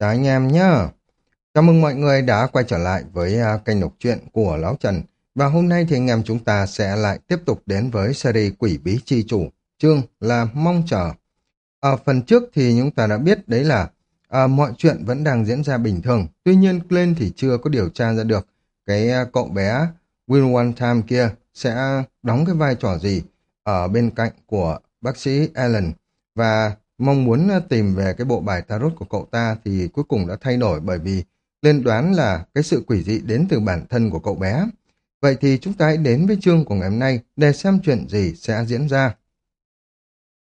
Chào anh em nhá. Chào mừng mọi người đã quay trở lại với uh, kênh đọc truyện của Lão Trần. Và hôm nay thì anh em chúng ta sẽ lại tiếp tục đến với series Quỷ Bí Chi Chủ. Chương là Mong Chờ. Ở phần trước thì chúng ta đã biết đấy là uh, mọi chuyện vẫn đang diễn ra bình thường. Tuy nhiên Glenn thì chưa có điều tra ra được cái uh, cậu bé Will One Time kia sẽ đóng cái vai trò gì ở bên cạnh của bác sĩ Allen. Và mong muốn ờ, tìm về cái bộ bài tarot của cậu ta thì cuối cùng đã thay đổi bởi vì lên đoán là cái sự quỷ dị đến từ bản thân của cậu bé. Vậy thì chúng ta hãy đến với chương của ngày hôm nay để xem chuyện gì sẽ diễn ra.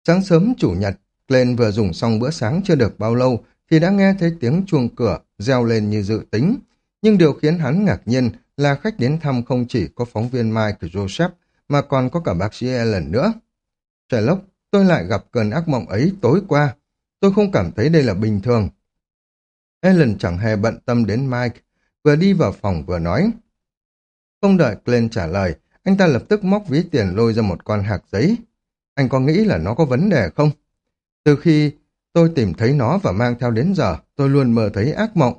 Sáng sớm chủ nhật, Glenn vừa dùng xong bữa sáng chưa được bao lâu thì đã nghe thấy tiếng chuông cửa reo lên như dự tính. Nhưng điều khiến hắn ngạc nhiên là khách đến thăm không chỉ có phóng viên Mike Joseph mà còn có cả bác sĩ Ellen nữa. Sherlock tôi lại gặp cơn ác mộng ấy tối qua. Tôi không cảm thấy đây là bình thường. Ellen chẳng hề bận tâm đến Mike, vừa đi vào phòng vừa nói. Không đợi Glenn trả lời, anh ta lập tức móc ví tiền lôi ra một con hạt giấy. Anh có nghĩ là nó có vấn đề không? Từ khi tôi tìm thấy nó và mang theo đến giờ, tôi luôn mơ thấy ác mộng.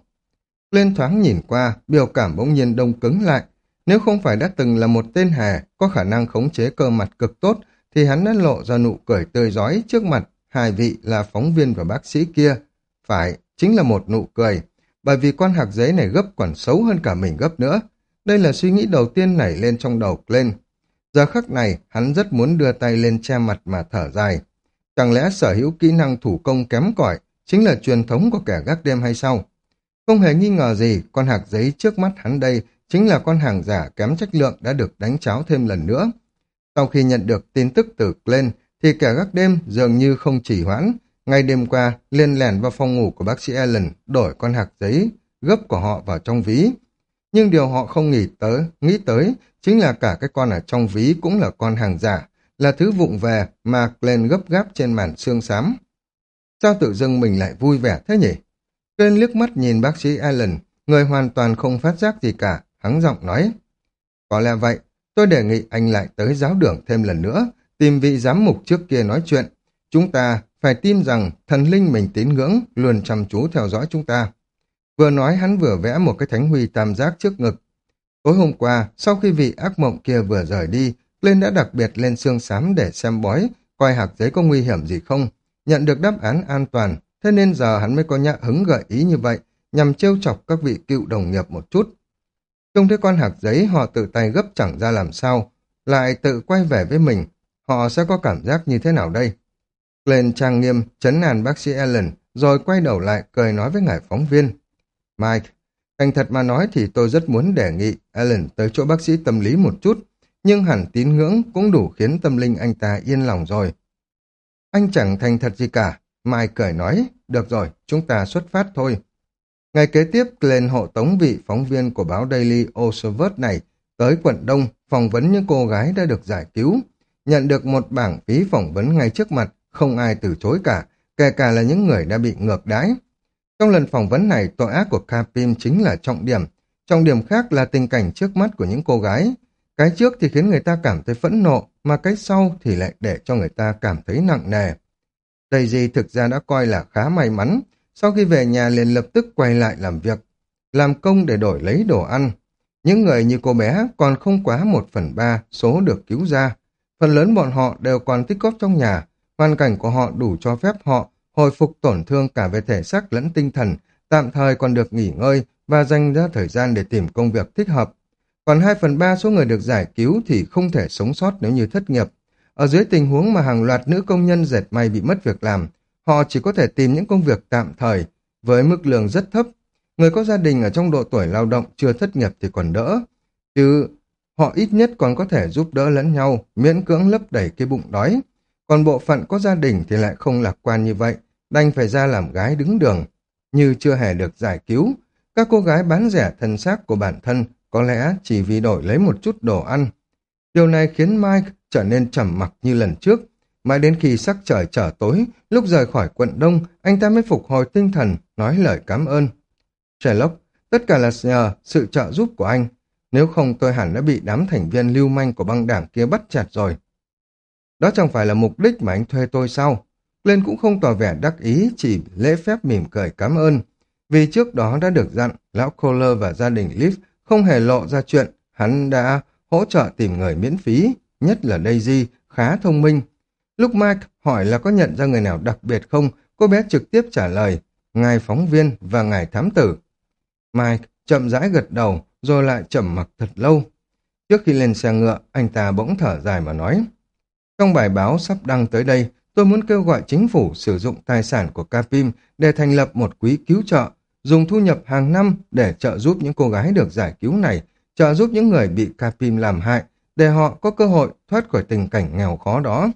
Glenn thoáng nhìn qua, biểu cảm bỗng nhiên đông cứng lại. Nếu không phải đã từng là một tên hề, có khả năng khống chế cơ mặt cực tốt, thì hắn đã lộ ra nụ cười tươi giói trước mặt hai vị là phóng viên và bác sĩ kia. Phải, chính là một nụ cười, bởi vì con hạt giấy này gấp còn xấu hơn cả mình gấp nữa. Đây là suy nghĩ đầu tiên nảy lên trong đầu lên. Giờ khắc này, hắn rất muốn đưa tay lên che mặt mà thở dài. Chẳng lẽ sở hữu kỹ năng thủ công kém cỏi chính là truyền thống của kẻ gác đêm hay sao? Không hề nghi ngờ gì, con hạt giấy trước mắt hắn đây chính là con hàng giả kém chất lượng đã được đánh cháo thêm lần nữa. Sau khi nhận được tin tức từ Glenn, thì kẻ gác đêm dường như không chỉ hoãn. Ngay đêm qua, liên lèn vào phòng ngủ của bác sĩ Allen, đổi con hạt giấy gấp của họ vào trong ví. Nhưng điều họ không nghĩ tới, nghĩ tới chính là cả cái con ở trong ví cũng là con hàng giả, là thứ vụng về mà Glenn gấp gáp trên màn xương xám. Sao tự dưng mình lại vui vẻ thế nhỉ? Glenn liếc mắt nhìn bác sĩ Allen, người hoàn toàn không phát giác gì cả, hắng giọng nói. Có lẽ vậy, Tôi đề nghị anh lại tới giáo đường thêm lần nữa, tìm vị giám mục trước kia nói chuyện. Chúng ta phải tin rằng thần linh mình tín ngưỡng luôn chăm chú theo dõi chúng ta. Vừa nói hắn vừa vẽ một cái thánh huy tam giác trước ngực. Tối hôm qua, sau khi vị ác mộng kia vừa rời đi, lên đã đặc biệt lên xương xám để xem bói, coi hạt giấy có nguy hiểm gì không. Nhận được đáp án an toàn, thế nên giờ hắn mới có nhã hứng gợi ý như vậy, nhằm trêu chọc các vị cựu đồng nghiệp một chút. Trông thấy con hạt giấy họ tự tay gấp chẳng ra làm sao, lại tự quay về với mình, họ sẽ có cảm giác như thế nào đây? Lên trang nghiêm, chấn nàn bác sĩ Ellen, rồi quay đầu lại cười nói với ngài phóng viên. Mike, thành thật mà nói thì tôi rất muốn đề nghị Ellen tới chỗ bác sĩ tâm lý một chút, nhưng hẳn tín ngưỡng cũng đủ khiến tâm linh anh ta yên lòng rồi. Anh chẳng thành thật gì cả, Mike cười nói, được rồi, chúng ta xuất phát thôi. Ngày kế tiếp, lên hộ tống vị phóng viên của báo Daily Observer này tới quận Đông phỏng vấn những cô gái đã được giải cứu. Nhận được một bảng phí phỏng vấn ngay trước mặt, không ai từ chối cả, kể cả là những người đã bị ngược đái. Trong lần phỏng vấn này, tội ác của Capim chính là trọng điểm. Trọng điểm khác là tình cảnh trước mắt của những cô gái. Cái trước thì khiến người ta cảm thấy phẫn nộ, mà cái sau thì lại để cho người ta cảm thấy nặng nề. Daisy thực ra đã coi là khá may mắn, sau khi về nhà liền lập tức quay lại làm việc, làm công để đổi lấy đồ ăn. Những người như cô bé còn không quá một phần ba số được cứu ra. Phần lớn bọn họ đều còn tích góp trong nhà, hoàn cảnh của họ đủ cho phép họ hồi phục tổn thương cả về thể xác lẫn tinh thần, tạm thời còn được nghỉ ngơi và dành ra thời gian để tìm công việc thích hợp. Còn 2 phần 3 số người được giải cứu thì không thể sống sót nếu như thất nghiệp. Ở dưới tình huống mà hàng loạt nữ công nhân dệt may bị mất việc làm, Họ chỉ có thể tìm những công việc tạm thời, với mức lương rất thấp. Người có gia đình ở trong độ tuổi lao động chưa thất nghiệp thì còn đỡ. Chứ họ ít nhất còn có thể giúp đỡ lẫn nhau, miễn cưỡng lấp đầy cái bụng đói. Còn bộ phận có gia đình thì lại không lạc quan như vậy, đành phải ra làm gái đứng đường. Như chưa hề được giải cứu, các cô gái bán rẻ thân xác của bản thân có lẽ chỉ vì đổi lấy một chút đồ ăn. Điều này khiến Mike trở nên trầm mặc như lần trước, Mãi đến khi sắc trời trở tối, lúc rời khỏi quận Đông, anh ta mới phục hồi tinh thần, nói lời cảm ơn. Sherlock, tất cả là nhờ sự trợ giúp của anh. Nếu không tôi hẳn đã bị đám thành viên lưu manh của băng đảng kia bắt chặt rồi. Đó chẳng phải là mục đích mà anh thuê tôi sao? Lên cũng không tỏ vẻ đắc ý, chỉ lễ phép mỉm cười cảm ơn. Vì trước đó đã được dặn, lão Kohler và gia đình Liv không hề lộ ra chuyện hắn đã hỗ trợ tìm người miễn phí, nhất là Daisy, khá thông minh. Lúc Mike hỏi là có nhận ra người nào đặc biệt không, cô bé trực tiếp trả lời, ngài phóng viên và ngài thám tử. Mike chậm rãi gật đầu, rồi lại chậm mặc thật lâu. Trước khi lên xe ngựa, anh ta bỗng thở dài mà nói. Trong bài báo sắp đăng tới đây, tôi muốn kêu gọi chính phủ sử dụng tài sản của Capim để thành lập một quỹ cứu trợ, dùng thu nhập hàng năm để trợ giúp những cô gái được giải cứu này, trợ giúp những người bị Capim làm hại, để họ có cơ hội thoát khỏi tình cảnh nghèo khó đó.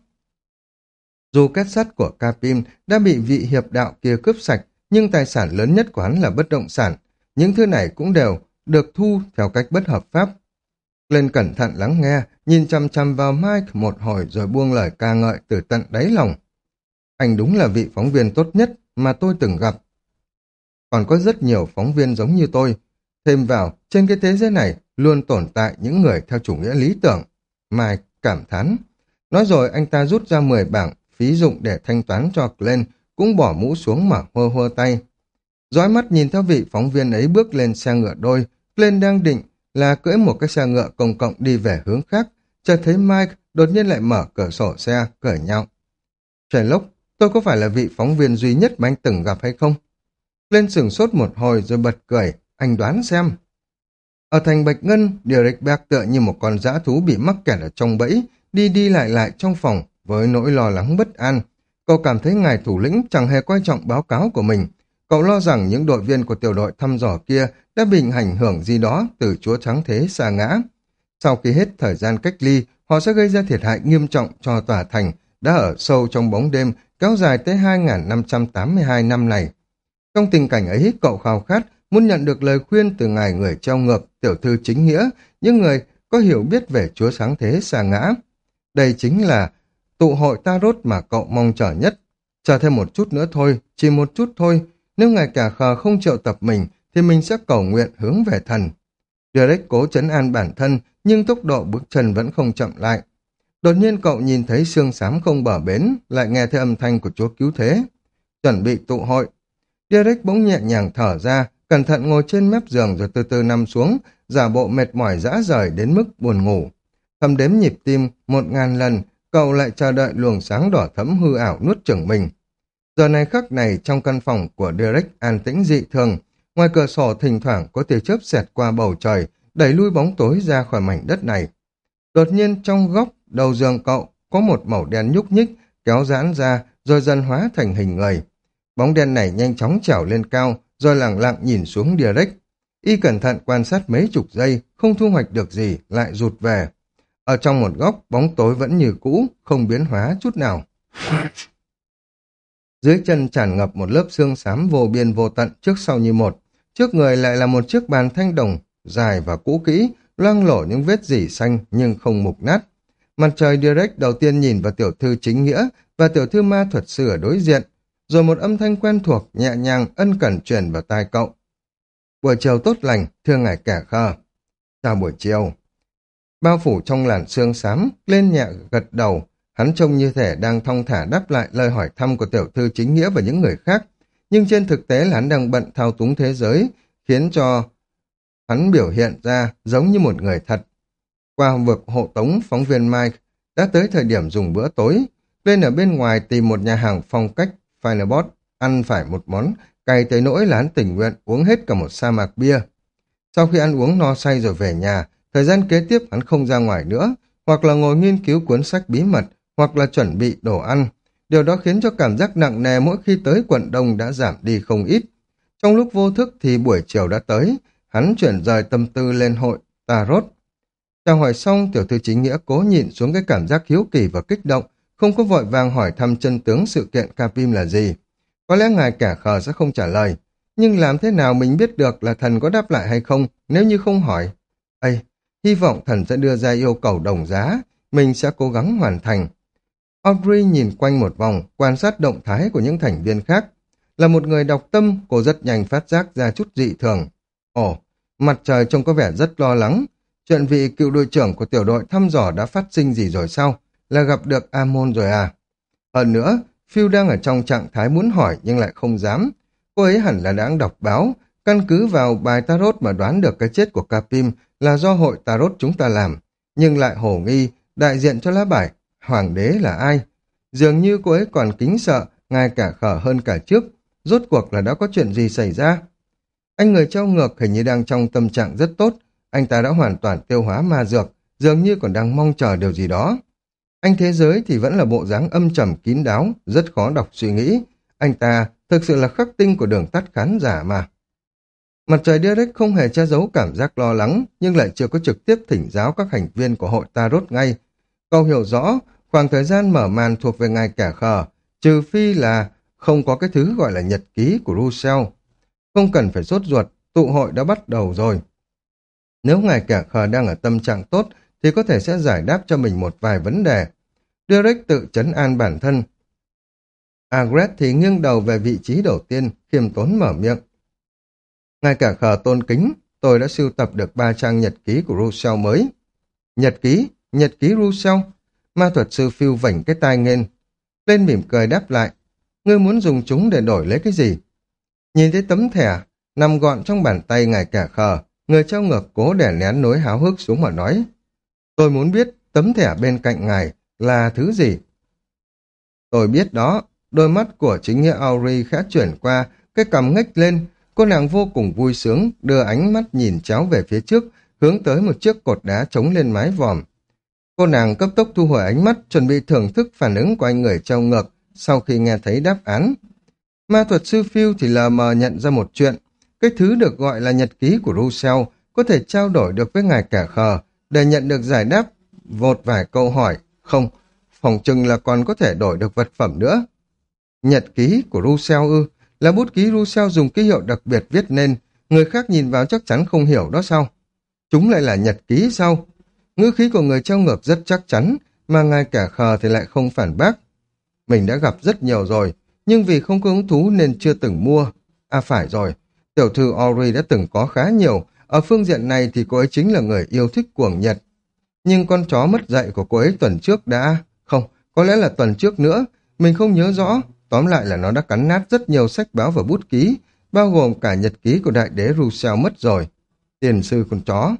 Dù kết sắt của Capim đã bị vị hiệp đạo kia cướp sạch, nhưng tài sản lớn nhất của hắn là bất động sản. Những thứ này cũng đều được thu theo cách bất hợp pháp. Lên cẩn thận lắng nghe, nhìn chăm chăm vào Mike một hồi rồi buông lời ca ngợi từ tận đáy lòng. Anh đúng là vị phóng viên tốt nhất mà tôi từng gặp. Còn có rất nhiều phóng viên giống như tôi. Thêm vào, trên cái thế giới này luôn tồn tại những người theo chủ nghĩa lý tưởng. Mike cảm thán. Nói rồi anh ta rút ra 10 bảng phí dụng để thanh toán cho Glenn, cũng bỏ mũ xuống mà hơ hơ tay. Dõi mắt nhìn theo vị phóng viên ấy bước lên xe ngựa đôi, Glenn đang định là cưỡi một cái xe ngựa công cộng đi về hướng khác, chợt thấy Mike đột nhiên lại mở cửa sổ xe, cởi nhau. Trời lốc, tôi có phải là vị phóng viên duy nhất mà anh từng gặp hay không? Lên sửng sốt một hồi rồi bật cười, anh đoán xem. Ở thành Bạch Ngân, Derek Berg tựa như một con dã thú bị mắc kẹt ở trong bẫy, đi đi lại lại trong phòng với nỗi lo lắng bất an. Cậu cảm thấy ngài thủ lĩnh chẳng hề quan trọng báo cáo của mình. Cậu lo rằng những đội viên của tiểu đội thăm dò kia đã bị ảnh hưởng gì đó từ chúa trắng thế xa ngã. Sau khi hết thời gian cách ly, họ sẽ gây ra thiệt hại nghiêm trọng cho tòa thành đã ở sâu trong bóng đêm kéo dài tới 2.582 năm này. Trong tình cảnh ấy, cậu khao khát muốn nhận được lời khuyên từ ngài người treo ngược, tiểu thư chính nghĩa, những người có hiểu biết về chúa sáng thế xa ngã. Đây chính là tụ hội tarot mà cậu mong chờ nhất. Chờ thêm một chút nữa thôi, chỉ một chút thôi. Nếu ngài cả khờ không triệu tập mình, thì mình sẽ cầu nguyện hướng về thần. Derek cố chấn an bản thân, nhưng tốc độ bước chân vẫn không chậm lại. Đột nhiên cậu nhìn thấy xương xám không bờ bến, lại nghe thấy âm thanh của chúa cứu thế. Chuẩn bị tụ hội. Derek bỗng nhẹ nhàng thở ra, cẩn thận ngồi trên mép giường rồi từ từ nằm xuống, giả bộ mệt mỏi dã rời đến mức buồn ngủ. Thầm đếm nhịp tim một ngàn lần, cậu lại chờ đợi luồng sáng đỏ thấm hư ảo nuốt chửng mình. Giờ này khắc này trong căn phòng của Derek an tĩnh dị thường, ngoài cửa sổ thỉnh thoảng có tia chớp xẹt qua bầu trời, đẩy lui bóng tối ra khỏi mảnh đất này. Đột nhiên trong góc đầu giường cậu có một màu đen nhúc nhích, kéo giãn ra rồi dần hóa thành hình người. Bóng đen này nhanh chóng trèo lên cao, rồi lặng lặng nhìn xuống Derek. Y cẩn thận quan sát mấy chục giây, không thu hoạch được gì, lại rụt về. Ở trong một góc, bóng tối vẫn như cũ, không biến hóa chút nào. Dưới chân tràn ngập một lớp xương xám vô biên vô tận trước sau như một. Trước người lại là một chiếc bàn thanh đồng, dài và cũ kỹ, loang lổ những vết dỉ xanh nhưng không mục nát. Mặt trời direct đầu tiên nhìn vào tiểu thư chính nghĩa và tiểu thư ma thuật sư ở đối diện, rồi một âm thanh quen thuộc, nhẹ nhàng, ân cần truyền vào tai cậu. Buổi chiều tốt lành, thưa ngài kẻ khờ. Chào buổi chiều. Bao phủ trong làn xương xám, lên nhẹ gật đầu, hắn trông như thể đang thong thả đáp lại lời hỏi thăm của tiểu thư chính nghĩa và những người khác, nhưng trên thực tế là hắn đang bận thao túng thế giới, khiến cho hắn biểu hiện ra giống như một người thật. Qua vực hộ tống, phóng viên Mike đã tới thời điểm dùng bữa tối, lên ở bên ngoài tìm một nhà hàng phong cách Firebot, ăn phải một món cay tới nỗi là hắn tình nguyện uống hết cả một sa mạc bia. Sau khi ăn uống no say rồi về nhà, thời gian kế tiếp hắn không ra ngoài nữa, hoặc là ngồi nghiên cứu cuốn sách bí mật, hoặc là chuẩn bị đồ ăn. Điều đó khiến cho cảm giác nặng nề mỗi khi tới quận đông đã giảm đi không ít. Trong lúc vô thức thì buổi chiều đã tới, hắn chuyển rời tâm tư lên hội Tarot. Chào hỏi xong, tiểu thư chính nghĩa cố nhịn xuống cái cảm giác hiếu kỳ và kích động, không có vội vàng hỏi thăm chân tướng sự kiện Capim là gì. Có lẽ ngài kẻ khờ sẽ không trả lời, nhưng làm thế nào mình biết được là thần có đáp lại hay không nếu như không hỏi? Ây, hy vọng thần sẽ đưa ra yêu cầu đồng giá, mình sẽ cố gắng hoàn thành. Audrey nhìn quanh một vòng, quan sát động thái của những thành viên khác. Là một người đọc tâm, cô rất nhanh phát giác ra chút dị thường. Ồ, mặt trời trông có vẻ rất lo lắng. Chuyện vị cựu đội trưởng của tiểu đội thăm dò đã phát sinh gì rồi sao? Là gặp được Amon rồi à? Hơn nữa, Phil đang ở trong trạng thái muốn hỏi nhưng lại không dám. cô ấy hẳn là đã đọc báo, căn cứ vào bài tarot mà đoán được cái chết của Capim là do hội tarot chúng ta làm, nhưng lại hổ nghi đại diện cho lá bài hoàng đế là ai. Dường như cô ấy còn kính sợ, ngay cả khở hơn cả trước, rốt cuộc là đã có chuyện gì xảy ra. Anh người trao ngược hình như đang trong tâm trạng rất tốt, anh ta đã hoàn toàn tiêu hóa ma dược, dường như còn đang mong chờ điều gì đó. Anh thế giới thì vẫn là bộ dáng âm trầm kín đáo, rất khó đọc suy nghĩ. Anh ta thực sự là khắc tinh của đường tắt khán giả mà. Mặt trời Derek không hề che giấu cảm giác lo lắng, nhưng lại chưa có trực tiếp thỉnh giáo các thành viên của hội Tarot ngay. Cậu hiểu rõ, khoảng thời gian mở màn thuộc về ngài kẻ khờ, trừ phi là không có cái thứ gọi là nhật ký của Russell. Không cần phải sốt ruột, tụ hội đã bắt đầu rồi. Nếu ngài kẻ khờ đang ở tâm trạng tốt, thì có thể sẽ giải đáp cho mình một vài vấn đề. Derek tự chấn an bản thân. Agret thì nghiêng đầu về vị trí đầu tiên, khiêm tốn mở miệng ngay cả khờ tôn kính, tôi đã sưu tập được ba trang nhật ký của Rousseau mới. Nhật ký? Nhật ký Rousseau? Ma thuật sư phiêu vảnh cái tai nghên. Lên mỉm cười đáp lại. Ngươi muốn dùng chúng để đổi lấy cái gì? Nhìn thấy tấm thẻ, nằm gọn trong bàn tay ngài cả khờ, người trao ngược cố để nén nối háo hức xuống mà nói. Tôi muốn biết tấm thẻ bên cạnh ngài là thứ gì? Tôi biết đó, đôi mắt của chính nghĩa Auri khẽ chuyển qua, cái cầm ngách lên, cô nàng vô cùng vui sướng, đưa ánh mắt nhìn chéo về phía trước, hướng tới một chiếc cột đá chống lên mái vòm. Cô nàng cấp tốc thu hồi ánh mắt, chuẩn bị thưởng thức phản ứng của anh người trao ngược sau khi nghe thấy đáp án. Ma thuật sư Phil thì lờ mờ nhận ra một chuyện, cái thứ được gọi là nhật ký của Rousseau có thể trao đổi được với ngài kẻ khờ để nhận được giải đáp một vài câu hỏi. Không, phòng chừng là còn có thể đổi được vật phẩm nữa. Nhật ký của Rousseau ư, là bút ký Rousseau dùng ký hiệu đặc biệt viết nên, người khác nhìn vào chắc chắn không hiểu đó sao. Chúng lại là nhật ký sao? Ngữ khí của người treo ngược rất chắc chắn, mà ngài cả khờ thì lại không phản bác. Mình đã gặp rất nhiều rồi, nhưng vì không có hứng thú nên chưa từng mua. À phải rồi, tiểu thư Ori đã từng có khá nhiều, ở phương diện này thì cô ấy chính là người yêu thích cuồng nhật. Nhưng con chó mất dạy của cô ấy tuần trước đã... Không, có lẽ là tuần trước nữa, mình không nhớ rõ. Tóm lại là nó đã cắn nát rất nhiều sách báo và bút ký, bao gồm cả nhật ký của đại đế Rousseau mất rồi. Tiền sư con chó.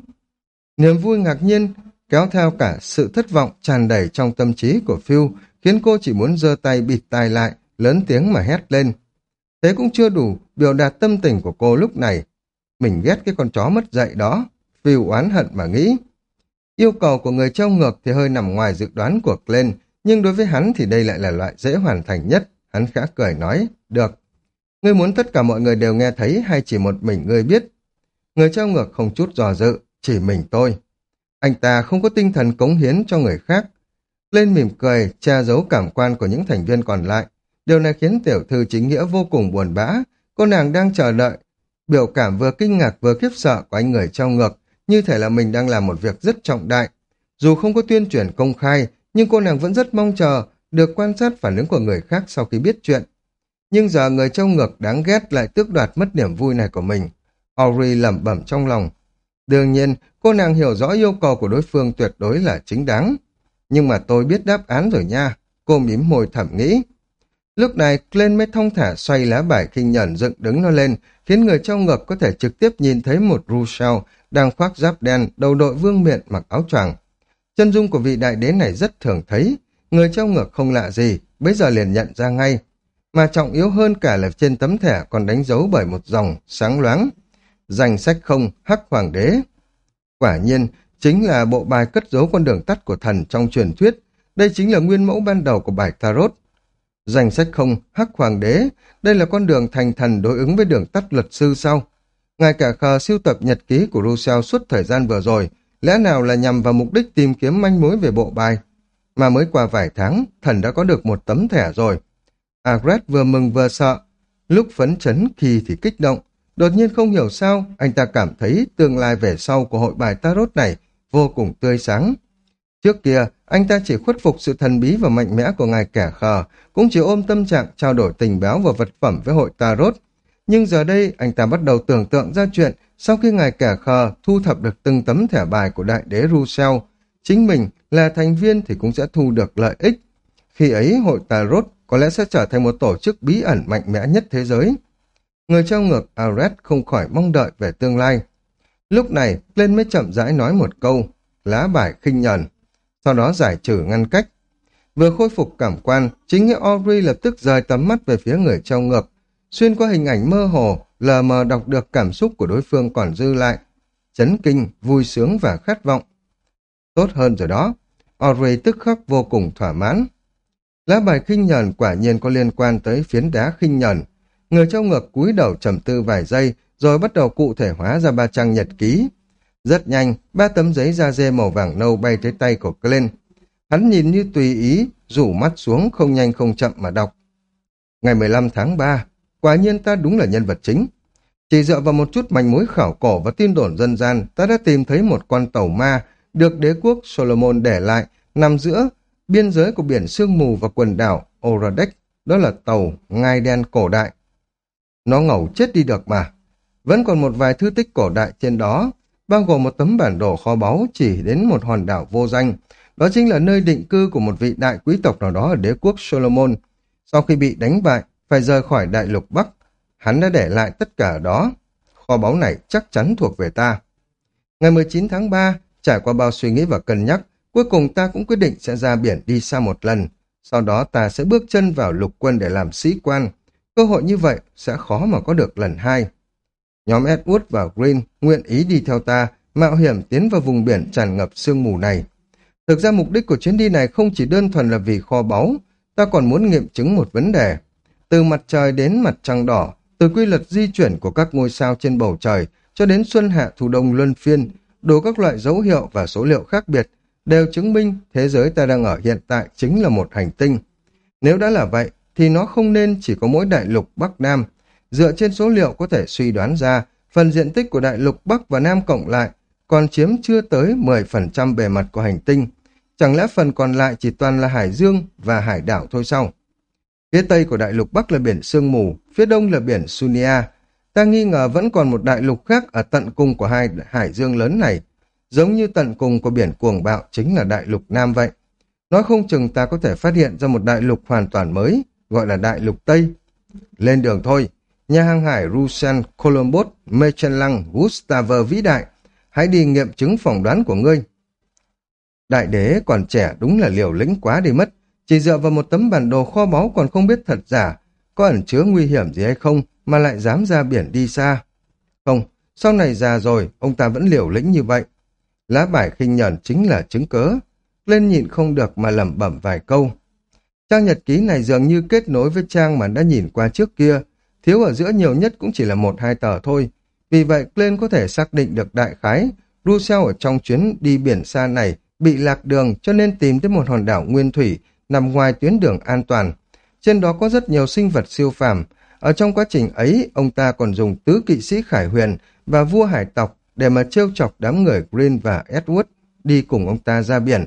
Niềm vui ngạc nhiên kéo theo cả sự thất vọng tràn đầy trong tâm trí của Phil, khiến cô chỉ muốn giơ tay bịt tai lại, lớn tiếng mà hét lên. Thế cũng chưa đủ, biểu đạt tâm tình của cô lúc này. Mình ghét cái con chó mất dạy đó. Phil oán hận mà nghĩ. Yêu cầu của người trao ngược thì hơi nằm ngoài dự đoán của Glenn, nhưng đối với hắn thì đây lại là loại dễ hoàn thành nhất. Hắn khẽ cười nói, được. Ngươi muốn tất cả mọi người đều nghe thấy hay chỉ một mình ngươi biết? Người treo ngược không chút dò dự, chỉ mình tôi. Anh ta không có tinh thần cống hiến cho người khác. Lên mỉm cười, che giấu cảm quan của những thành viên còn lại. Điều này khiến tiểu thư chính nghĩa vô cùng buồn bã. Cô nàng đang chờ đợi. Biểu cảm vừa kinh ngạc vừa khiếp sợ của anh người treo ngược, như thể là mình đang làm một việc rất trọng đại. Dù không có tuyên truyền công khai, nhưng cô nàng vẫn rất mong chờ được quan sát phản ứng của người khác sau khi biết chuyện. Nhưng giờ người châu ngược đáng ghét lại tước đoạt mất niềm vui này của mình. Ori lẩm bẩm trong lòng. Đương nhiên, cô nàng hiểu rõ yêu cầu của đối phương tuyệt đối là chính đáng. Nhưng mà tôi biết đáp án rồi nha. Cô mím môi thẩm nghĩ. Lúc này, Glenn mới thông thả xoay lá bài khinh nhẫn dựng đứng nó lên, khiến người trong ngực có thể trực tiếp nhìn thấy một Rousseau đang khoác giáp đen, đầu đội vương miện mặc áo choàng. Chân dung của vị đại đế này rất thường thấy, người trong ngực không lạ gì, bây giờ liền nhận ra ngay. Mà trọng yếu hơn cả là trên tấm thẻ còn đánh dấu bởi một dòng sáng loáng. Danh sách không, hắc hoàng đế. Quả nhiên, chính là bộ bài cất giấu con đường tắt của thần trong truyền thuyết. Đây chính là nguyên mẫu ban đầu của bài Tarot. Danh sách không, hắc hoàng đế, đây là con đường thành thần đối ứng với đường tắt luật sư sau. Ngay cả khờ siêu tập nhật ký của Rousseau suốt thời gian vừa rồi, lẽ nào là nhằm vào mục đích tìm kiếm manh mối về bộ bài. Mà mới qua vài tháng, thần đã có được một tấm thẻ rồi. Agret vừa mừng vừa sợ, lúc phấn chấn khi thì kích động. Đột nhiên không hiểu sao, anh ta cảm thấy tương lai về sau của hội bài tarot này vô cùng tươi sáng. Trước kia, anh ta chỉ khuất phục sự thần bí và mạnh mẽ của ngài kẻ khờ, cũng chỉ ôm tâm trạng trao đổi tình báo và vật phẩm với hội Tarot. Nhưng giờ đây, anh ta bắt đầu tưởng tượng ra chuyện sau khi ngài kẻ khờ thu thập được từng tấm thẻ bài của đại đế Rousseau, chính mình là thành viên thì cũng sẽ thu được lợi ích. Khi ấy, hội Tarot có lẽ sẽ trở thành một tổ chức bí ẩn mạnh mẽ nhất thế giới. người treo ngược Aret không khỏi mong đợi về tương lai. Lúc này, lên mới chậm rãi nói một câu, lá bài khinh nhờn, sau đó giải trừ ngăn cách. Vừa khôi phục cảm quan, chính nghĩa Ori lập tức rời tầm mắt về phía người treo ngược, xuyên qua hình ảnh mơ hồ, lờ mờ đọc được cảm xúc của đối phương còn dư lại, chấn kinh, vui sướng và khát vọng. Tốt hơn rồi đó, Audrey tức khắc vô cùng thỏa mãn. Lá bài khinh nhờn quả nhiên có liên quan tới phiến đá khinh nhờn. Người trao ngược cúi đầu trầm tư vài giây, rồi bắt đầu cụ thể hóa ra ba trang nhật ký. Rất nhanh, ba tấm giấy da dê màu vàng nâu bay tới tay của Glenn. Hắn nhìn như tùy ý, rủ mắt xuống không nhanh không chậm mà đọc. Ngày 15 tháng 3, quả nhiên ta đúng là nhân vật chính. Chỉ dựa vào một chút manh mối khảo cổ và tin đồn dân gian, ta đã tìm thấy một con tàu ma được đế quốc Solomon để lại nằm giữa biên giới của biển sương mù và quần đảo Oradek. Đó là tàu ngai đen cổ đại. Nó ngầu chết đi được mà. Vẫn còn một vài thư tích cổ đại trên đó, bao gồm một tấm bản đồ kho báu chỉ đến một hòn đảo vô danh. Đó chính là nơi định cư của một vị đại quý tộc nào đó ở đế quốc Solomon. Sau khi bị đánh bại, phải rời khỏi đại lục Bắc, hắn đã để lại tất cả đó. Kho báu này chắc chắn thuộc về ta. Ngày 19 tháng 3, trải qua bao suy nghĩ và cân nhắc, cuối cùng ta cũng quyết định sẽ ra biển đi xa một lần. Sau đó ta sẽ bước chân vào lục quân để làm sĩ quan. Cơ hội như vậy sẽ khó mà có được lần hai. Nhóm Edward và Green nguyện ý đi theo ta, mạo hiểm tiến vào vùng biển tràn ngập sương mù này. Thực ra mục đích của chuyến đi này không chỉ đơn thuần là vì kho báu, ta còn muốn nghiệm chứng một vấn đề. Từ mặt trời đến mặt trăng đỏ, từ quy luật di chuyển của các ngôi sao trên bầu trời cho đến xuân hạ thu đông luân phiên, đủ các loại dấu hiệu và số liệu khác biệt, đều chứng minh thế giới ta đang ở hiện tại chính là một hành tinh. Nếu đã là vậy, thì nó không nên chỉ có mỗi đại lục Bắc Nam. Dựa trên số liệu có thể suy đoán ra, phần diện tích của đại lục Bắc và Nam cộng lại còn chiếm chưa tới 10% bề mặt của hành tinh. Chẳng lẽ phần còn lại chỉ toàn là hải dương và hải đảo thôi sao? Phía tây của đại lục Bắc là biển Sương Mù, phía đông là biển Sunia. Ta nghi ngờ vẫn còn một đại lục khác ở tận cùng của hai hải dương lớn này, giống như tận cùng của biển cuồng bạo chính là đại lục Nam vậy. Nói không chừng ta có thể phát hiện ra một đại lục hoàn toàn mới, gọi là đại lục Tây. Lên đường thôi, nhà hàng hải Rusan, Columbus, Mechenlang, Gustave vĩ đại, hãy đi nghiệm chứng phỏng đoán của ngươi. Đại đế còn trẻ đúng là liều lĩnh quá đi mất, chỉ dựa vào một tấm bản đồ kho báu còn không biết thật giả, có ẩn chứa nguy hiểm gì hay không mà lại dám ra biển đi xa. Không, sau này già rồi, ông ta vẫn liều lĩnh như vậy. Lá bài khinh nhẫn chính là chứng cớ. Lên nhịn không được mà lẩm bẩm vài câu. Trang nhật ký này dường như kết nối với trang mà đã nhìn qua trước kia. Thiếu ở giữa nhiều nhất cũng chỉ là một hai tờ thôi. Vì vậy, Glenn có thể xác định được đại khái. Russell ở trong chuyến đi biển xa này bị lạc đường cho nên tìm tới một hòn đảo nguyên thủy nằm ngoài tuyến đường an toàn. Trên đó có rất nhiều sinh vật siêu phàm. Ở trong quá trình ấy, ông ta còn dùng tứ kỵ sĩ Khải Huyền và vua hải tộc để mà trêu chọc đám người Green và Edward đi cùng ông ta ra biển.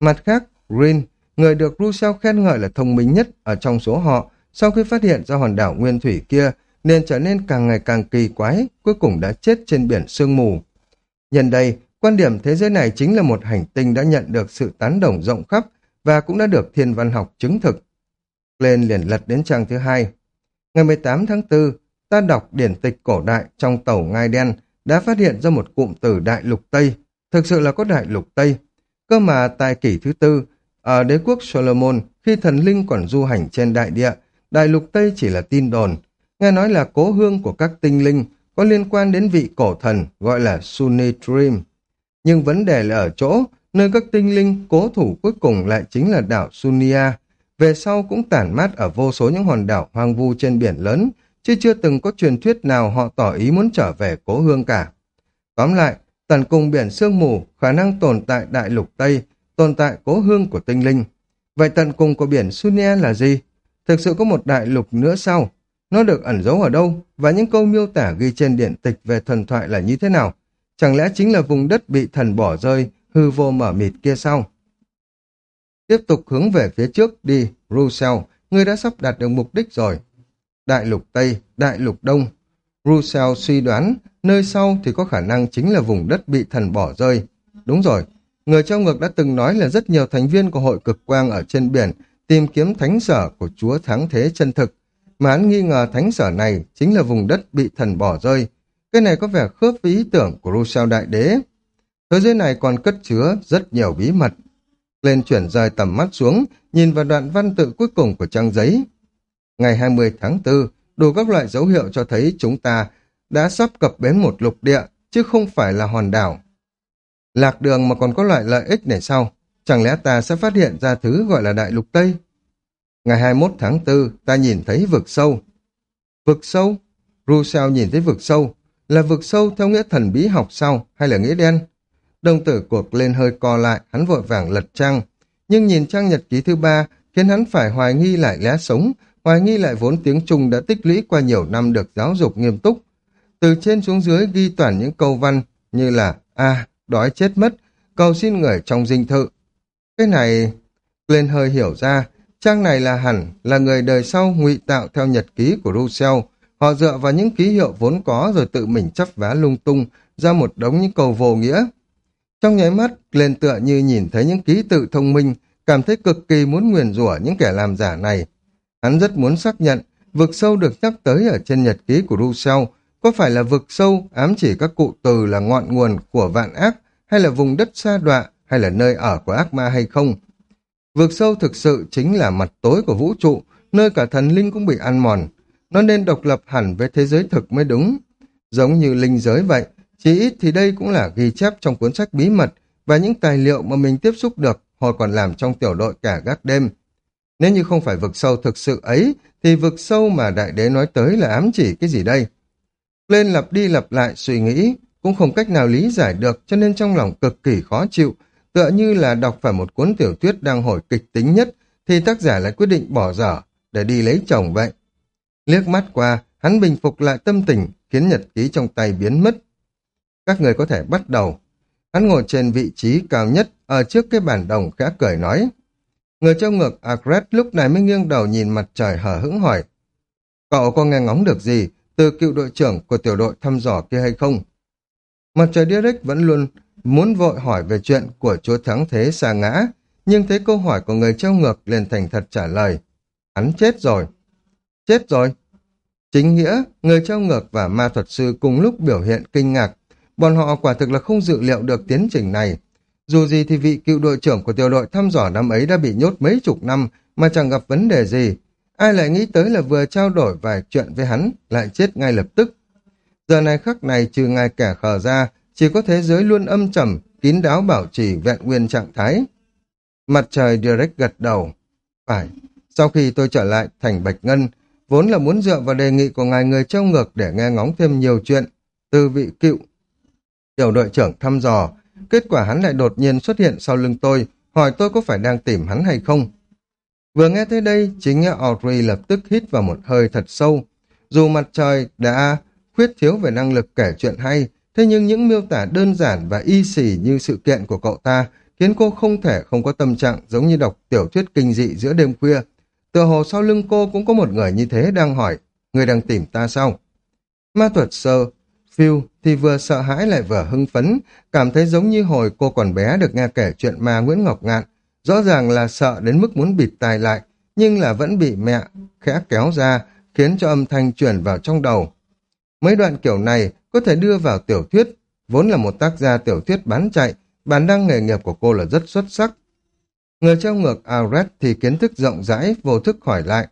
Mặt khác, Green, người được russell khen ngợi là thông minh nhất ở trong số họ, sau khi phát hiện ra hòn đảo nguyên thủy kia, nên trở nên càng ngày càng kỳ quái, cuối cùng đã chết trên biển sương mù. Nhân đây, quan điểm thế giới này chính là một hành tinh đã nhận được sự tán đồng rộng khắp và cũng đã được thiên văn học chứng thực. Lên liền lật đến trang thứ hai. Ngày 18 tháng 4, ta đọc điển tịch cổ đại trong tàu ngai đen đã phát hiện ra một cụm từ đại lục Tây. Thực sự là có đại lục Tây. Cơ mà tại kỷ thứ tư, ở đế quốc Solomon, khi thần linh còn du hành trên đại địa, đại lục Tây chỉ là tin đồn. Nghe nói là cố hương của các tinh linh có liên quan đến vị cổ thần gọi là Sunni Dream. Nhưng vấn đề là ở chỗ, nơi các tinh linh cố thủ cuối cùng lại chính là đảo Sunia. Về sau cũng tản mát ở vô số những hòn đảo hoang vu trên biển lớn, chứ chưa từng có truyền thuyết nào họ tỏ ý muốn trở về cố hương cả. Tóm lại, tận cùng biển sương mù, khả năng tồn tại đại lục Tây, tồn tại cố hương của tinh linh. Vậy tận cùng của biển Sunia là gì? Thực sự có một đại lục nữa sao? Nó được ẩn giấu ở đâu? Và những câu miêu tả ghi trên điện tịch về thần thoại là như thế nào? Chẳng lẽ chính là vùng đất bị thần bỏ rơi, hư vô mở mịt kia sao? Tiếp tục hướng về phía trước đi, Russell, ngươi đã sắp đạt được mục đích rồi. Đại lục Tây, Đại lục Đông. Russell suy đoán, nơi sau thì có khả năng chính là vùng đất bị thần bỏ rơi. Đúng rồi, người trong ngược đã từng nói là rất nhiều thành viên của hội cực quang ở trên biển tìm kiếm thánh sở của chúa thắng thế chân thực. mà hắn nghi ngờ thánh sở này chính là vùng đất bị thần bỏ rơi. Cái này có vẻ khớp với ý tưởng của Russell Đại Đế. Thế giới này còn cất chứa rất nhiều bí mật. Lên chuyển rời tầm mắt xuống, nhìn vào đoạn văn tự cuối cùng của trang giấy. Ngày 20 tháng 4, đủ các loại dấu hiệu cho thấy chúng ta đã sắp cập bến một lục địa, chứ không phải là hòn đảo. Lạc đường mà còn có loại lợi ích này sao? Chẳng lẽ ta sẽ phát hiện ra thứ gọi là đại lục Tây? Ngày 21 tháng 4, ta nhìn thấy vực sâu. Vực sâu? Rousseau nhìn thấy vực sâu. Là vực sâu theo nghĩa thần bí học sao hay là nghĩa đen? Đồng tử cuộc lên hơi co lại, hắn vội vàng lật trang. Nhưng nhìn trang nhật ký thứ ba khiến hắn phải hoài nghi lại lẽ sống, hoài nghi lại vốn tiếng Trung đã tích lũy qua nhiều năm được giáo dục nghiêm túc. Từ trên xuống dưới ghi toàn những câu văn như là a đói chết mất, cầu xin người trong dinh thự. Cái này... Lên hơi hiểu ra, trang này là hẳn là người đời sau ngụy tạo theo nhật ký của Rousseau. Họ dựa vào những ký hiệu vốn có rồi tự mình chấp vá lung tung ra một đống những câu vô nghĩa. Trong nháy mắt, lên tựa như nhìn thấy những ký tự thông minh, cảm thấy cực kỳ muốn nguyền rủa những kẻ làm giả này. Hắn rất muốn xác nhận, vực sâu được nhắc tới ở trên nhật ký của Rousseau có phải là vực sâu ám chỉ các cụ từ là ngọn nguồn của vạn ác, hay là vùng đất xa đọa, hay là nơi ở của ác ma hay không? Vực sâu thực sự chính là mặt tối của vũ trụ, nơi cả thần linh cũng bị ăn mòn. Nó nên độc lập hẳn với thế giới thực mới đúng. Giống như linh giới vậy, chỉ ít thì đây cũng là ghi chép trong cuốn sách bí mật và những tài liệu mà mình tiếp xúc được hồi còn làm trong tiểu đội cả gác đêm. Nếu như không phải vực sâu thực sự ấy, thì vực sâu mà đại đế nói tới là ám chỉ cái gì đây? Lên lặp đi lặp lại suy nghĩ, cũng không cách nào lý giải được cho nên trong lòng cực kỳ khó chịu, tựa như là đọc phải một cuốn tiểu thuyết đang hồi kịch tính nhất thì tác giả lại quyết định bỏ dở để đi lấy chồng vậy. Liếc mắt qua, hắn bình phục lại tâm tình khiến nhật ký trong tay biến mất. Các người có thể bắt đầu. Hắn ngồi trên vị trí cao nhất ở trước cái bàn đồng khẽ cười nói. Người trong ngực Agret lúc này mới nghiêng đầu nhìn mặt trời hở hững hỏi. Cậu có nghe ngóng được gì từ cựu đội trưởng của tiểu đội thăm dò kia hay không? Mặt trời Direct vẫn luôn muốn vội hỏi về chuyện của chúa thắng thế xa ngã, nhưng thấy câu hỏi của người treo ngược liền thành thật trả lời. Hắn chết rồi. Chết rồi. Chính nghĩa, người treo ngược và ma thuật sư cùng lúc biểu hiện kinh ngạc. Bọn họ quả thực là không dự liệu được tiến trình này. Dù gì thì vị cựu đội trưởng của tiểu đội thăm dò năm ấy đã bị nhốt mấy chục năm mà chẳng gặp vấn đề gì. Ai lại nghĩ tới là vừa trao đổi vài chuyện với hắn, lại chết ngay lập tức. Giờ này khắc này trừ ngài kẻ khờ ra, chỉ có thế giới luôn âm trầm, kín đáo bảo trì vẹn nguyên trạng thái. Mặt trời direct gật đầu. Phải, sau khi tôi trở lại thành Bạch Ngân, vốn là muốn dựa vào đề nghị của ngài người treo ngược để nghe ngóng thêm nhiều chuyện từ vị cựu. Tiểu đội trưởng thăm dò, kết quả hắn lại đột nhiên xuất hiện sau lưng tôi, hỏi tôi có phải đang tìm hắn hay không. Vừa nghe tới đây, chính Audrey lập tức hít vào một hơi thật sâu. Dù mặt trời đã khuyết thiếu về năng lực kể chuyện hay, thế nhưng những miêu tả đơn giản và y xỉ như sự kiện của cậu ta khiến cô không thể không có tâm trạng giống như đọc tiểu thuyết kinh dị giữa đêm khuya. Tựa hồ sau lưng cô cũng có một người như thế đang hỏi, người đang tìm ta sao? Ma thuật sơ, Phil thì vừa sợ hãi lại vừa hưng phấn, cảm thấy giống như hồi cô còn bé được nghe kể chuyện ma Nguyễn Ngọc Ngạn, Rõ ràng là sợ đến mức muốn bịt tai lại, nhưng là vẫn bị mẹ khẽ kéo ra, khiến cho âm thanh chuyển vào trong đầu. Mấy đoạn kiểu này có thể đưa vào tiểu thuyết, vốn là một tác gia tiểu thuyết bán chạy, bản năng nghề nghiệp của cô là rất xuất sắc. Người treo ngược Auret thì kiến thức rộng rãi, vô thức hỏi lại.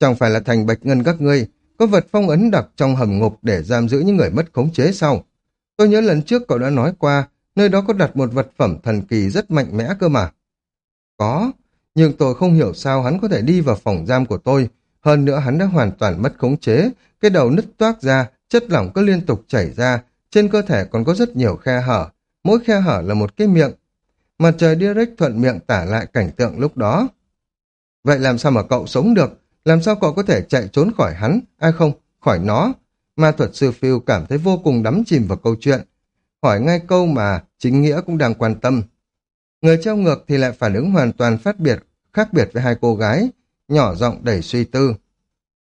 Chẳng phải là thành bạch ngân các ngươi, có vật phong ấn đặc trong hầm ngục để giam giữ những người mất khống chế sau. Tôi nhớ lần trước cậu đã nói qua, nơi đó có đặt một vật phẩm thần kỳ rất mạnh mẽ cơ mà. Có, nhưng tôi không hiểu sao hắn có thể đi vào phòng giam của tôi. Hơn nữa hắn đã hoàn toàn mất khống chế, cái đầu nứt toác ra, chất lỏng cứ liên tục chảy ra, trên cơ thể còn có rất nhiều khe hở, mỗi khe hở là một cái miệng. Mặt trời direct thuận miệng tả lại cảnh tượng lúc đó. Vậy làm sao mà cậu sống được? Làm sao cậu có thể chạy trốn khỏi hắn? Ai không? Khỏi nó? Ma thuật sư Phil cảm thấy vô cùng đắm chìm vào câu chuyện. Hỏi ngay câu mà chính nghĩa cũng đang quan tâm. Người treo ngược thì lại phản ứng hoàn toàn phát biệt, khác biệt với hai cô gái, nhỏ giọng đầy suy tư.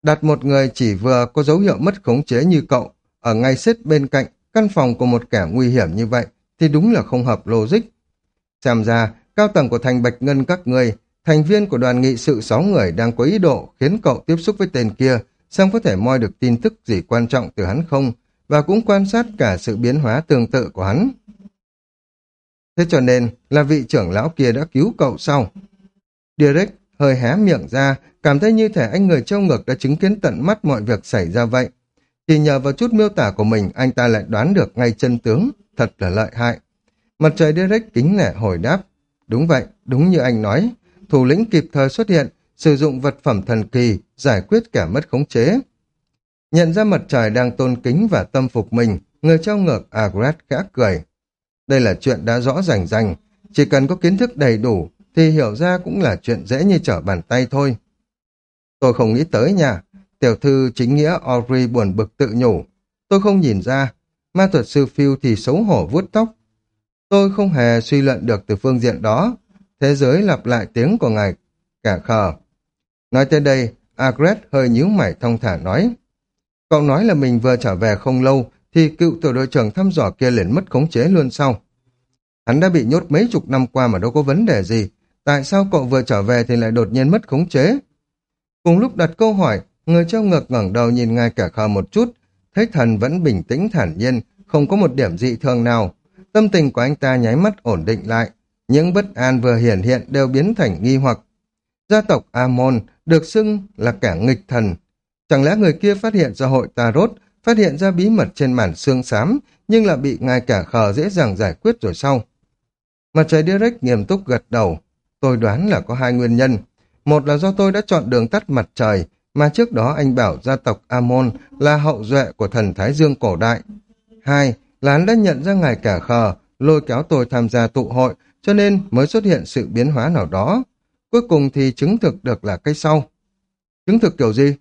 Đặt một người chỉ vừa có dấu hiệu mất khống chế như cậu, ở ngay xếp bên cạnh căn phòng của một kẻ nguy hiểm như vậy, thì đúng là không hợp logic. Xem ra, cao tầng của thành Bạch Ngân các người thành viên của đoàn nghị sự 6 người đang có ý độ khiến cậu tiếp xúc với tên kia, xem có thể moi được tin tức gì quan trọng từ hắn không, và cũng quan sát cả sự biến hóa tương tự của hắn. Thế cho nên là vị trưởng lão kia đã cứu cậu sau. Derek hơi hé miệng ra, cảm thấy như thể anh người trâu ngực đã chứng kiến tận mắt mọi việc xảy ra vậy. Chỉ nhờ vào chút miêu tả của mình, anh ta lại đoán được ngay chân tướng, thật là lợi hại. Mặt trời Derek kính nể hồi đáp. Đúng vậy, đúng như anh nói. Thủ lĩnh kịp thời xuất hiện, sử dụng vật phẩm thần kỳ, giải quyết kẻ mất khống chế. Nhận ra mặt trời đang tôn kính và tâm phục mình, người trao ngược Agret khẽ cười. Đây là chuyện đã rõ rành rành, chỉ cần có kiến thức đầy đủ thì hiểu ra cũng là chuyện dễ như trở bàn tay thôi. Tôi không nghĩ tới nha, tiểu thư chính nghĩa Audrey buồn bực tự nhủ. Tôi không nhìn ra, ma thuật sư Phil thì xấu hổ vuốt tóc. Tôi không hề suy luận được từ phương diện đó. Thế giới lặp lại tiếng của ngài cả khờ. Nói tới đây, Agret hơi nhíu mày thông thả nói. Cậu nói là mình vừa trở về không lâu, thì cựu tiểu đội trưởng thăm dò kia liền mất khống chế luôn sau. Hắn đã bị nhốt mấy chục năm qua mà đâu có vấn đề gì. Tại sao cậu vừa trở về thì lại đột nhiên mất khống chế? Cùng lúc đặt câu hỏi, người treo ngược ngẩng đầu nhìn ngài cả khờ một chút, thấy thần vẫn bình tĩnh thản nhiên, không có một điểm dị thường nào. Tâm tình của anh ta nháy mắt ổn định lại, những bất an vừa hiển hiện đều biến thành nghi hoặc. Gia tộc Amon được xưng là kẻ nghịch thần. Chẳng lẽ người kia phát hiện ra hội Tarot, phát hiện ra bí mật trên màn xương xám, nhưng là bị ngài cả khờ dễ dàng giải quyết rồi sau. Mặt trời Direct nghiêm túc gật đầu. Tôi đoán là có hai nguyên nhân. Một là do tôi đã chọn đường tắt mặt trời, mà trước đó anh bảo gia tộc Amon là hậu duệ của thần Thái Dương cổ đại. Hai là hắn đã nhận ra ngài cả khờ, lôi kéo tôi tham gia tụ hội, cho nên mới xuất hiện sự biến hóa nào đó. Cuối cùng thì chứng thực được là cái sau. Chứng thực kiểu gì?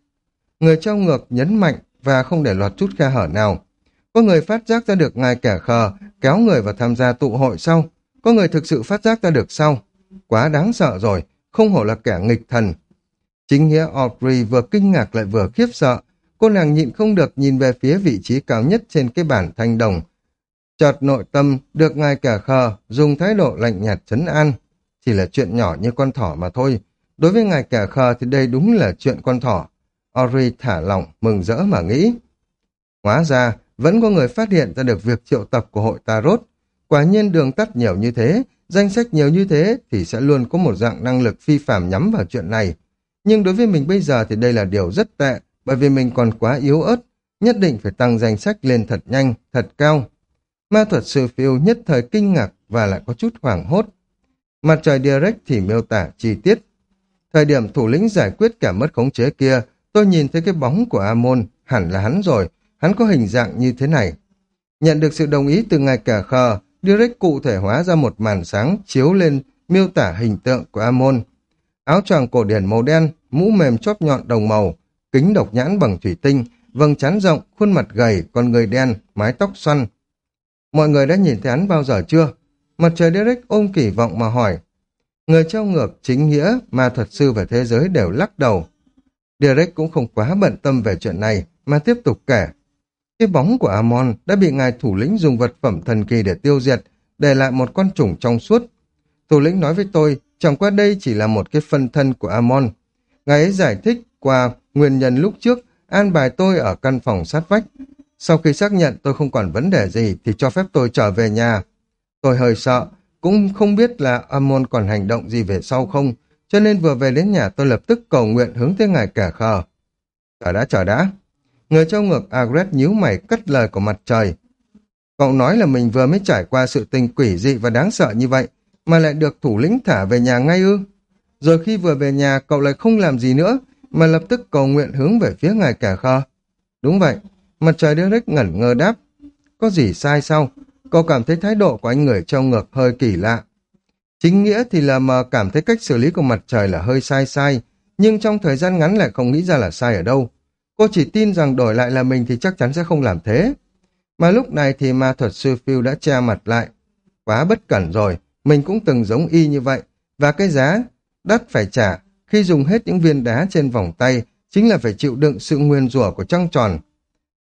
Người trao ngược nhấn mạnh và không để lọt chút khe hở nào. Có người phát giác ra được ngài kẻ khờ, kéo người vào tham gia tụ hội sau. Có người thực sự phát giác ra được sau. Quá đáng sợ rồi, không hổ là kẻ nghịch thần. Chính nghĩa Audrey vừa kinh ngạc lại vừa khiếp sợ. Cô nàng nhịn không được nhìn về phía vị trí cao nhất trên cái bản thanh đồng. Chợt nội tâm được ngài kẻ khờ dùng thái độ lạnh nhạt chấn an. Chỉ là chuyện nhỏ như con thỏ mà thôi. Đối với ngài kẻ khờ thì đây đúng là chuyện con thỏ. Ori thả lỏng, mừng rỡ mà nghĩ. Hóa ra, vẫn có người phát hiện ra được việc triệu tập của hội Tarot. Quả nhiên đường tắt nhiều như thế, danh sách nhiều như thế thì sẽ luôn có một dạng năng lực phi phạm nhắm vào chuyện này. Nhưng đối với mình bây giờ thì đây là điều rất tệ, bởi vì mình còn quá yếu ớt, nhất định phải tăng danh sách lên thật nhanh, thật cao. Ma thuật sư phiêu nhất thời kinh ngạc và lại có chút hoảng hốt. Mặt trời Direct thì miêu tả chi tiết. Thời điểm thủ lĩnh giải quyết cả mất khống chế kia, tôi nhìn thấy cái bóng của Amon, hẳn là hắn rồi, hắn có hình dạng như thế này. Nhận được sự đồng ý từ ngài cả khờ, Direct cụ thể hóa ra một màn sáng chiếu lên miêu tả hình tượng của Amon. Áo choàng cổ điển màu đen, mũ mềm chóp nhọn đồng màu, kính độc nhãn bằng thủy tinh, vầng trán rộng, khuôn mặt gầy, con người đen, mái tóc xoăn. Mọi người đã nhìn thấy hắn bao giờ chưa? Mặt trời Derek ôm kỳ vọng mà hỏi. Người treo ngược, chính nghĩa, ma thuật sư và thế giới đều lắc đầu. Derek cũng không quá bận tâm về chuyện này, mà tiếp tục kể. Cái bóng của Amon đã bị ngài thủ lĩnh dùng vật phẩm thần kỳ để tiêu diệt, để lại một con trùng trong suốt. Thủ lĩnh nói với tôi, chẳng qua đây chỉ là một cái phân thân của Amon. Ngài ấy giải thích qua nguyên nhân lúc trước, an bài tôi ở căn phòng sát vách. Sau khi xác nhận tôi không còn vấn đề gì thì cho phép tôi trở về nhà. Tôi hơi sợ, cũng không biết là Amon còn hành động gì về sau không, cho nên vừa về đến nhà tôi lập tức cầu nguyện hướng tới ngài kẻ khờ. Chờ đã, chờ đã. Người trong ngược Agret nhíu mày cất lời của mặt trời. Cậu nói là mình vừa mới trải qua sự tình quỷ dị và đáng sợ như vậy, mà lại được thủ lĩnh thả về nhà ngay ư. Rồi khi vừa về nhà, cậu lại không làm gì nữa, mà lập tức cầu nguyện hướng về phía ngài kẻ khờ. Đúng vậy, mặt trời Derek ngẩn ngơ đáp. Có gì sai sao? Cậu cảm thấy thái độ của anh người trong ngược hơi kỳ lạ. Chính nghĩa thì là mà cảm thấy cách xử lý của mặt trời là hơi sai sai, nhưng trong thời gian ngắn lại không nghĩ ra là sai ở đâu. Cô chỉ tin rằng đổi lại là mình thì chắc chắn sẽ không làm thế. Mà lúc này thì ma thuật sư Phil đã che mặt lại. Quá bất cẩn rồi, mình cũng từng giống y như vậy. Và cái giá đắt phải trả khi dùng hết những viên đá trên vòng tay chính là phải chịu đựng sự nguyên rủa của trăng tròn.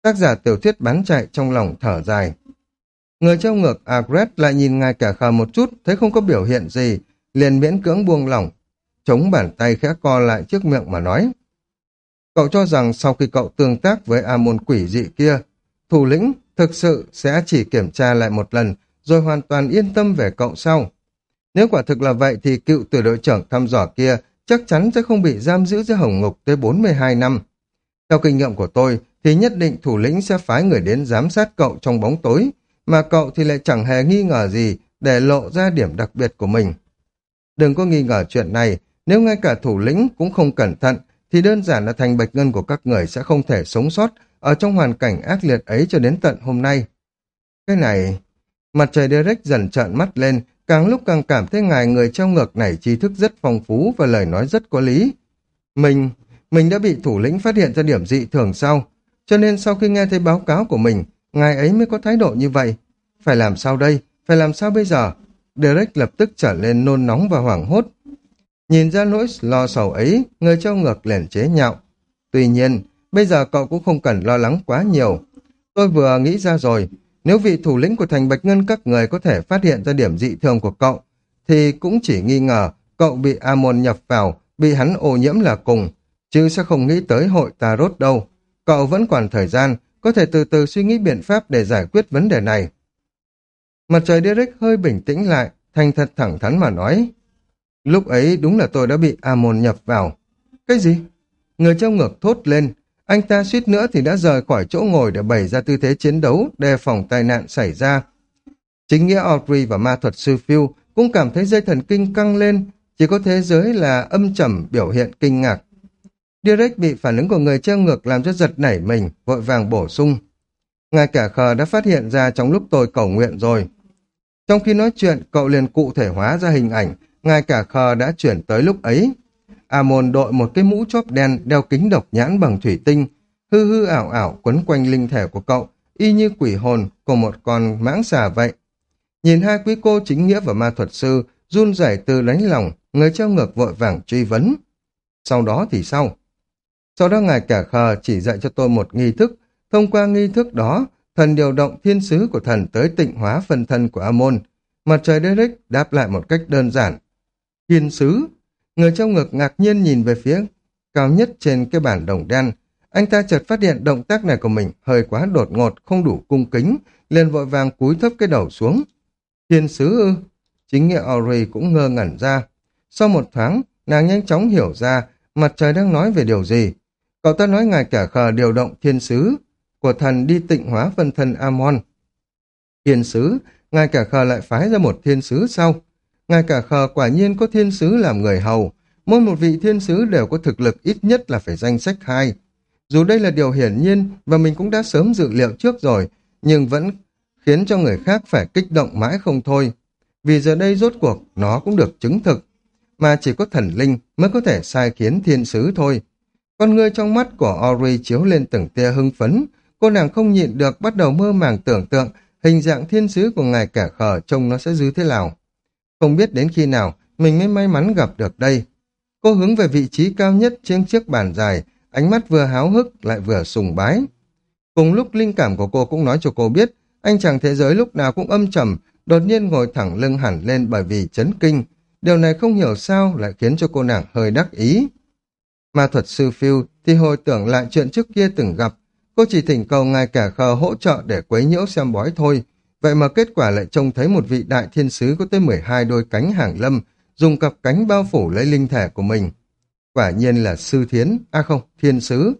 Tác giả tiểu thuyết bán chạy trong lòng thở dài. Người treo ngược Agret lại nhìn ngài cả khờ một chút, thấy không có biểu hiện gì, liền miễn cưỡng buông lỏng. chống bàn tay khẽ co lại trước miệng mà nói. Cậu cho rằng sau khi cậu tương tác với A môn quỷ dị kia, thủ lĩnh thực sự sẽ chỉ kiểm tra lại một lần rồi hoàn toàn yên tâm về cậu sau. Nếu quả thực là vậy thì cựu tiểu đội trưởng thăm dò kia chắc chắn sẽ không bị giam giữ dưới hồng ngục tới 42 năm. Theo kinh nghiệm của tôi thì nhất định thủ lĩnh sẽ phái người đến giám sát cậu trong bóng tối, mà cậu thì lại chẳng hề nghi ngờ gì để lộ ra điểm đặc biệt của mình. Đừng có nghi ngờ chuyện này, nếu ngay cả thủ lĩnh cũng không cẩn thận thì đơn giản là thành bạch ngân của các người sẽ không thể sống sót ở trong hoàn cảnh ác liệt ấy cho đến tận hôm nay. Cái này... Mặt trời Derek dần trợn mắt lên, càng lúc càng cảm thấy ngài người treo ngược này trí thức rất phong phú và lời nói rất có lý. Mình, mình đã bị thủ lĩnh phát hiện ra điểm dị thường sau, cho nên sau khi nghe thấy báo cáo của mình, ngài ấy mới có thái độ như vậy. Phải làm sao đây? Phải làm sao bây giờ? Derek lập tức trở lên nôn nóng và hoảng hốt. Nhìn ra nỗi lo sầu ấy, người trao ngược liền chế nhạo. Tuy nhiên, bây giờ cậu cũng không cần lo lắng quá nhiều. Tôi vừa nghĩ ra rồi, nếu vị thủ lĩnh của thành Bạch Ngân các người có thể phát hiện ra điểm dị thường của cậu, thì cũng chỉ nghi ngờ cậu bị Amon nhập vào, bị hắn ô nhiễm là cùng, chứ sẽ không nghĩ tới hội Tarot đâu. Cậu vẫn còn thời gian, có thể từ từ suy nghĩ biện pháp để giải quyết vấn đề này. Mặt trời Derek hơi bình tĩnh lại, thành thật thẳng thắn mà nói. Lúc ấy đúng là tôi đã bị Amon nhập vào. Cái gì? Người trong ngược thốt lên, anh ta suýt nữa thì đã rời khỏi chỗ ngồi để bày ra tư thế chiến đấu, đề phòng tai nạn xảy ra. Chính nghĩa Audrey và ma thuật sư Phil cũng cảm thấy dây thần kinh căng lên, chỉ có thế giới là âm trầm biểu hiện kinh ngạc. Direct bị phản ứng của người treo ngược làm cho giật nảy mình, vội vàng bổ sung. ngay cả khờ đã phát hiện ra trong lúc tôi cầu nguyện rồi. Trong khi nói chuyện, cậu liền cụ thể hóa ra hình ảnh, ngay cả khờ đã chuyển tới lúc ấy. Amon đội một cái mũ chóp đen đeo kính độc nhãn bằng thủy tinh, hư hư ảo ảo quấn quanh linh thể của cậu, y như quỷ hồn của một con mãng xà vậy. Nhìn hai quý cô chính nghĩa và ma thuật sư run rẩy từ đánh lòng, người treo ngược vội vàng truy vấn. Sau đó thì sao? Sau đó ngài cả khờ chỉ dạy cho tôi một nghi thức, thông qua nghi thức đó, thần điều động thiên sứ của thần tới tịnh hóa phân thân của Amon. Mặt trời Derek đáp lại một cách đơn giản. Thiên sứ? Người trong ngực ngạc nhiên nhìn về phía cao nhất trên cái bản đồng đen. Anh ta chợt phát hiện động tác này của mình hơi quá đột ngột, không đủ cung kính, liền vội vàng cúi thấp cái đầu xuống. Thiên sứ ư? Chính nghĩa Ori cũng ngơ ngẩn ra. Sau một thoáng, nàng nhanh chóng hiểu ra mặt trời đang nói về điều gì. Cậu ta nói ngài cả khờ điều động thiên sứ của thần đi tịnh hóa phân thân Amon. Thiên sứ, ngài cả khờ lại phái ra một thiên sứ sau. Ngài cả khờ quả nhiên có thiên sứ làm người hầu. Mỗi một vị thiên sứ đều có thực lực ít nhất là phải danh sách hai. Dù đây là điều hiển nhiên và mình cũng đã sớm dự liệu trước rồi, nhưng vẫn khiến cho người khác phải kích động mãi không thôi. Vì giờ đây rốt cuộc nó cũng được chứng thực, mà chỉ có thần linh mới có thể sai khiến thiên sứ thôi. Con ngươi trong mắt của Ori chiếu lên từng tia hưng phấn, cô nàng không nhịn được bắt đầu mơ màng tưởng tượng hình dạng thiên sứ của ngài cả khờ trông nó sẽ dư thế nào. Không biết đến khi nào mình mới may mắn gặp được đây. Cô hướng về vị trí cao nhất trên chiếc bàn dài, ánh mắt vừa háo hức lại vừa sùng bái. Cùng lúc linh cảm của cô cũng nói cho cô biết, anh chàng thế giới lúc nào cũng âm trầm, đột nhiên ngồi thẳng lưng hẳn lên bởi vì chấn kinh. Điều này không hiểu sao lại khiến cho cô nàng hơi đắc ý. Ma thuật sư Phil thì hồi tưởng lại chuyện trước kia từng gặp. Cô chỉ thỉnh cầu ngài cả khờ hỗ trợ để quấy nhiễu xem bói thôi. Vậy mà kết quả lại trông thấy một vị đại thiên sứ có tới 12 đôi cánh hàng lâm, dùng cặp cánh bao phủ lấy linh thể của mình. Quả nhiên là sư thiến, à không, thiên sứ.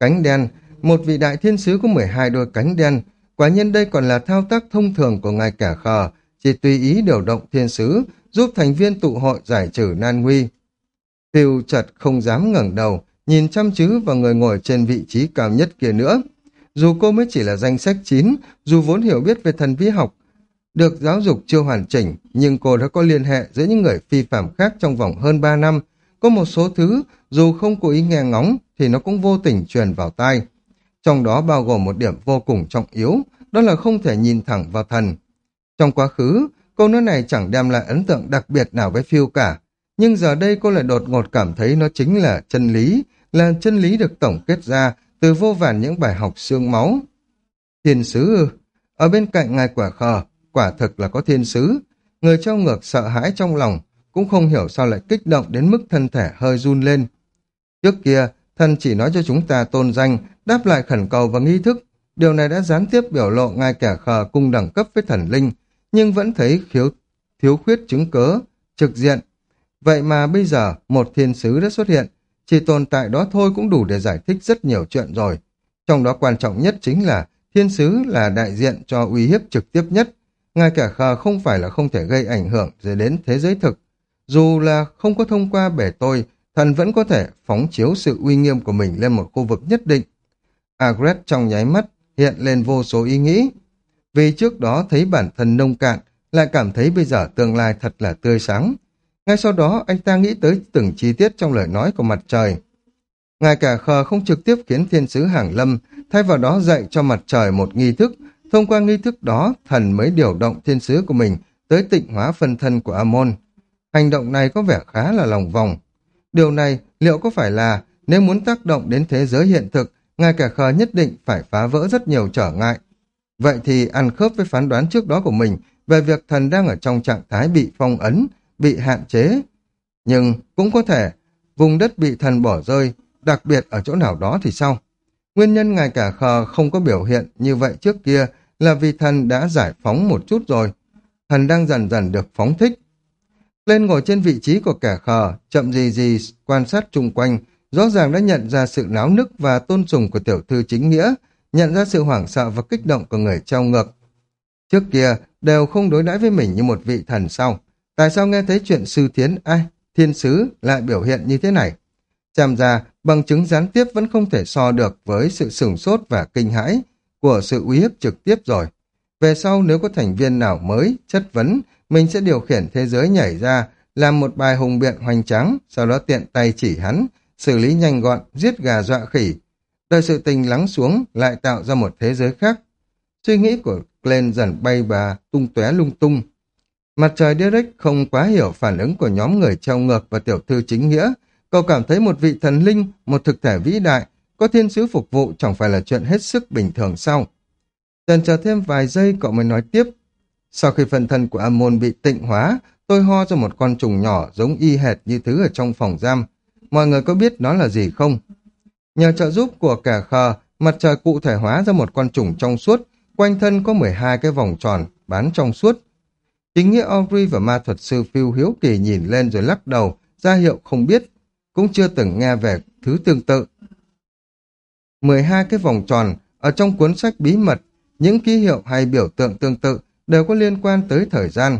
Cánh đen, một vị đại thiên sứ có 12 đôi cánh đen. Quả nhiên đây còn là thao tác thông thường của ngài cả khờ, chỉ tùy ý điều động thiên sứ, giúp thành viên tụ hội giải trừ nan nguy. Tiêu chật không dám ngẩng đầu, nhìn chăm chứ vào người ngồi trên vị trí cao nhất kia nữa. Dù cô mới chỉ là danh sách 9, dù vốn hiểu biết về thần vi học, được giáo dục chưa hoàn chỉnh, nhưng cô đã có liên hệ giữa những người phi phạm khác trong vòng hơn 3 năm. Có một số thứ, dù không cố ý nghe ngóng, thì nó cũng vô tình truyền vào tai. Trong đó bao gồm một điểm vô cùng trọng yếu, đó là không thể nhìn thẳng vào thần. Trong quá khứ, câu nói này chẳng đem lại ấn tượng đặc biệt nào với phiêu cả, nhưng giờ đây cô lại đột ngột cảm thấy nó chính là chân lý, là chân lý được tổng kết ra từ vô vàn những bài học xương máu. Thiên sứ ở bên cạnh ngài quả khờ, quả thực là có thiên sứ. Người trao ngược sợ hãi trong lòng, cũng không hiểu sao lại kích động đến mức thân thể hơi run lên. Trước kia, thần chỉ nói cho chúng ta tôn danh, đáp lại khẩn cầu và nghi thức. Điều này đã gián tiếp biểu lộ ngay kẻ khờ cùng đẳng cấp với thần linh, nhưng vẫn thấy khiếu, thiếu khuyết chứng cớ, trực diện. Vậy mà bây giờ, một thiên sứ đã xuất hiện, chỉ tồn tại đó thôi cũng đủ để giải thích rất nhiều chuyện rồi. Trong đó quan trọng nhất chính là thiên sứ là đại diện cho uy hiếp trực tiếp nhất. ngay cả khờ không phải là không thể gây ảnh hưởng rồi đến thế giới thực. Dù là không có thông qua bể tôi, thần vẫn có thể phóng chiếu sự uy nghiêm của mình lên một khu vực nhất định. Agret trong nháy mắt hiện lên vô số ý nghĩ. Vì trước đó thấy bản thân nông cạn, lại cảm thấy bây giờ tương lai thật là tươi sáng. Ngay sau đó anh ta nghĩ tới từng chi tiết trong lời nói của mặt trời. Ngài cả khờ không trực tiếp khiến thiên sứ hàng lâm, thay vào đó dạy cho mặt trời một nghi thức. Thông qua nghi thức đó, thần mới điều động thiên sứ của mình tới tịnh hóa phân thân của Amon. Hành động này có vẻ khá là lòng vòng. Điều này liệu có phải là nếu muốn tác động đến thế giới hiện thực, ngài cả khờ nhất định phải phá vỡ rất nhiều trở ngại. Vậy thì ăn khớp với phán đoán trước đó của mình về việc thần đang ở trong trạng thái bị phong ấn, bị hạn chế. Nhưng cũng có thể vùng đất bị thần bỏ rơi, đặc biệt ở chỗ nào đó thì sao? Nguyên nhân ngài cả khờ không có biểu hiện như vậy trước kia là vì thần đã giải phóng một chút rồi. Thần đang dần dần được phóng thích. Lên ngồi trên vị trí của kẻ khờ, chậm gì gì quan sát chung quanh, rõ ràng đã nhận ra sự náo nức và tôn sùng của tiểu thư chính nghĩa, nhận ra sự hoảng sợ và kích động của người trao ngược. Trước kia, đều không đối đãi với mình như một vị thần sau. Tại sao nghe thấy chuyện sư thiến ai, thiên sứ lại biểu hiện như thế này? Chàm ra, bằng chứng gián tiếp vẫn không thể so được với sự sửng sốt và kinh hãi của sự uy hiếp trực tiếp rồi. Về sau nếu có thành viên nào mới, chất vấn, mình sẽ điều khiển thế giới nhảy ra, làm một bài hùng biện hoành tráng, sau đó tiện tay chỉ hắn, xử lý nhanh gọn, giết gà dọa khỉ. Đợi sự tình lắng xuống, lại tạo ra một thế giới khác. Suy nghĩ của Glenn dần bay bà, tung tóe lung tung. Mặt trời Derek không quá hiểu phản ứng của nhóm người treo ngược và tiểu thư chính nghĩa. Cậu cảm thấy một vị thần linh, một thực thể vĩ đại, có thiên sứ phục vụ chẳng phải là chuyện hết sức bình thường sao. Trần chờ thêm vài giây cậu mới nói tiếp. Sau khi phần thân của Amon bị tịnh hóa, tôi ho cho một con trùng nhỏ giống y hệt như thứ ở trong phòng giam. Mọi người có biết nó là gì không? Nhờ trợ giúp của kẻ khờ, mặt trời cụ thể hóa ra một con trùng trong suốt, quanh thân có 12 cái vòng tròn, bán trong suốt. Chính nghĩa Audrey và ma thuật sư Phil hiếu kỳ nhìn lên rồi lắc đầu, ra hiệu không biết, cũng chưa từng nghe về thứ tương tự. 12 cái vòng tròn, ở trong cuốn sách bí mật, những ký hiệu hay biểu tượng tương tự đều có liên quan tới thời gian.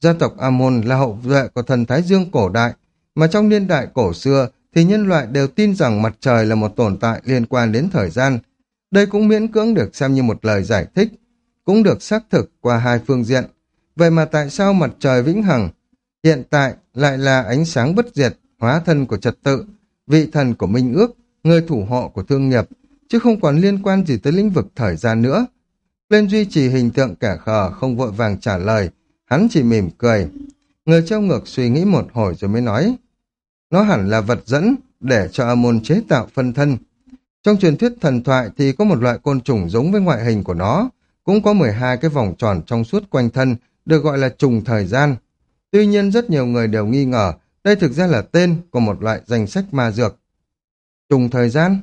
Gia tộc Amon là hậu duệ của thần Thái Dương cổ đại, mà trong niên đại cổ xưa thì nhân loại đều tin rằng mặt trời là một tồn tại liên quan đến thời gian. Đây cũng miễn cưỡng được xem như một lời giải thích, cũng được xác thực qua hai phương diện. Vậy mà tại sao mặt trời vĩnh hằng hiện tại lại là ánh sáng bất diệt, hóa thân của trật tự, vị thần của minh ước, người thủ hộ của thương nghiệp, chứ không còn liên quan gì tới lĩnh vực thời gian nữa. Lên duy trì hình tượng kẻ khờ không vội vàng trả lời, hắn chỉ mỉm cười. Người treo ngược suy nghĩ một hồi rồi mới nói, nó hẳn là vật dẫn để cho Amon chế tạo phân thân. Trong truyền thuyết thần thoại thì có một loại côn trùng giống với ngoại hình của nó, cũng có 12 cái vòng tròn trong suốt quanh thân, được gọi là trùng thời gian. Tuy nhiên rất nhiều người đều nghi ngờ đây thực ra là tên của một loại danh sách ma dược. Trùng thời gian?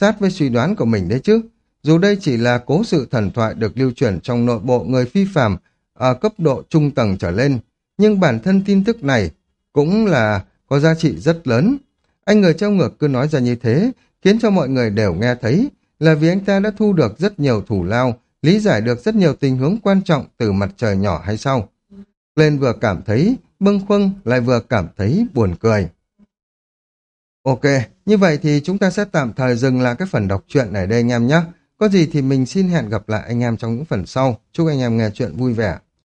Sát với suy đoán của mình đấy chứ. Dù đây chỉ là cố sự thần thoại được lưu truyền trong nội bộ người phi phàm ở cấp độ trung tầng trở lên, nhưng bản thân tin tức này cũng là có giá trị rất lớn. Anh người trong ngược cứ nói ra như thế, khiến cho mọi người đều nghe thấy, là vì anh ta đã thu được rất nhiều thủ lao, lý giải được rất nhiều tình huống quan trọng từ mặt trời nhỏ hay sao. Lên vừa cảm thấy bâng khuâng, lại vừa cảm thấy buồn cười. Ok, như vậy thì chúng ta sẽ tạm thời dừng lại cái phần đọc truyện này đây anh em nhé. Có gì thì mình xin hẹn gặp lại anh em trong những phần sau. Chúc anh em nghe chuyện vui vẻ.